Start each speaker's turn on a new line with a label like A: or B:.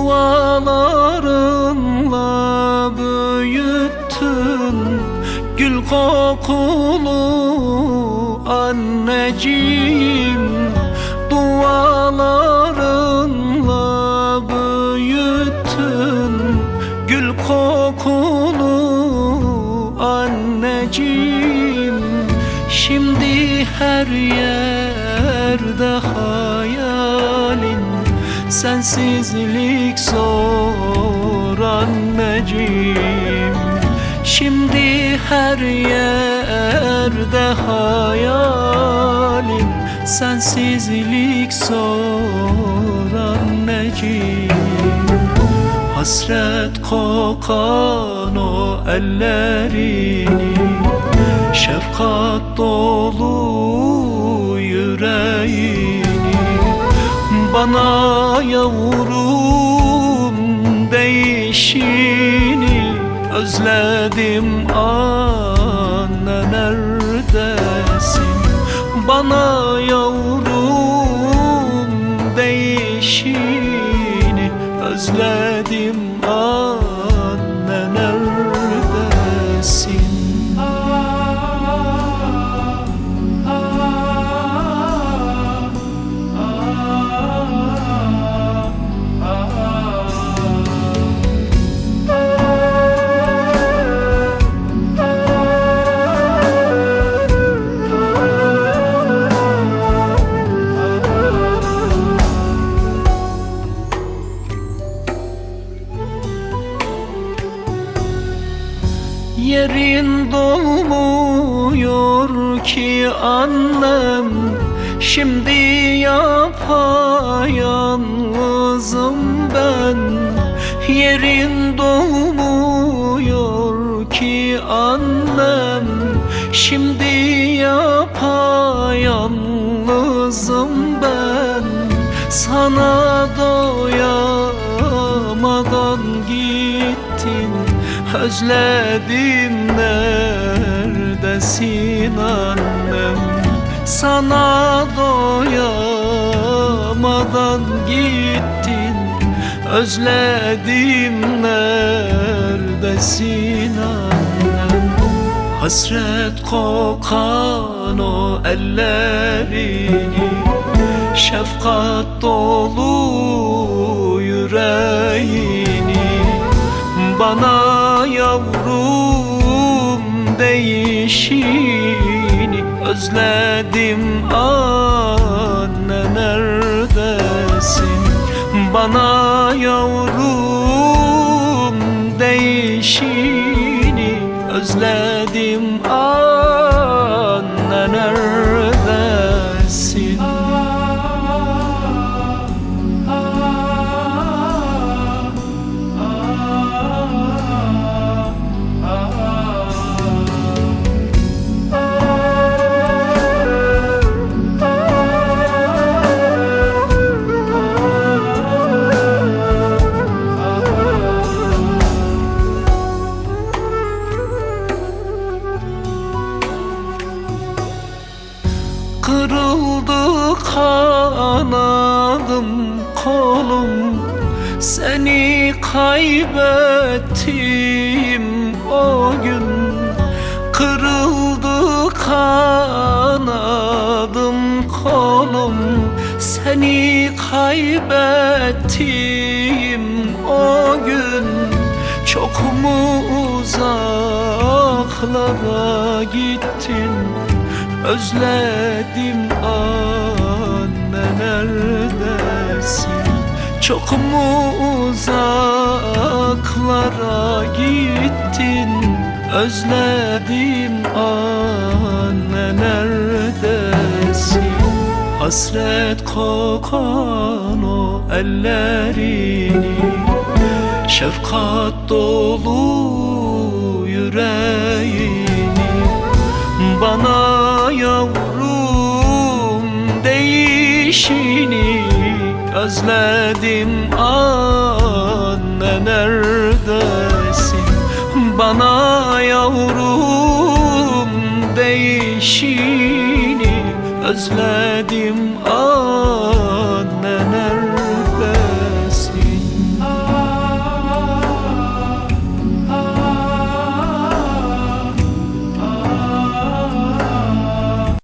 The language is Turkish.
A: dualarınla büyüttün. Gül kokulu anneciğim. Dualarınla büyüttün. Gül kokulu anneciğim. Şimdi her yerde hayalin Sensizlik zor anneciğim. Şimdi her yerde hayalin Sensizlik zor anneciğim. Hasret kokan o ellerini. Şefkat dolu yüreğini Bana yavrum değişini Özledim anne neredesin? Bana yavrum değişini Özledim Yerin dolmuyor ki annem. Şimdi yapayalnızım ben. Yerin dolmuyor ki annem. Şimdi yapayalnızım ben. Sana doyamadan Özledim neredesin annem Sana doyamadan gittin. Özledim neredesin annem Hasret kokan o ellerini Şefkat dolu yüreğini. Bana yavrum değişini özledim. Anne neredesin? Bana yavrum değişini özledim. anne Kırıldı kanadım kolum. Seni kaybettim o gün. Kırıldı kanadım kolum. Seni kaybettim o gün. Çok mu uzaklara gittin Özledim anne neredesin? Çok mu uzaklara gittin? Özledim anne neredesin? Hasret kokan o ellerini Şefkat dolu yüreğini. Bana yavrum değişini özledim. Anne neredesin? Bana yavrum değişini özledim. anne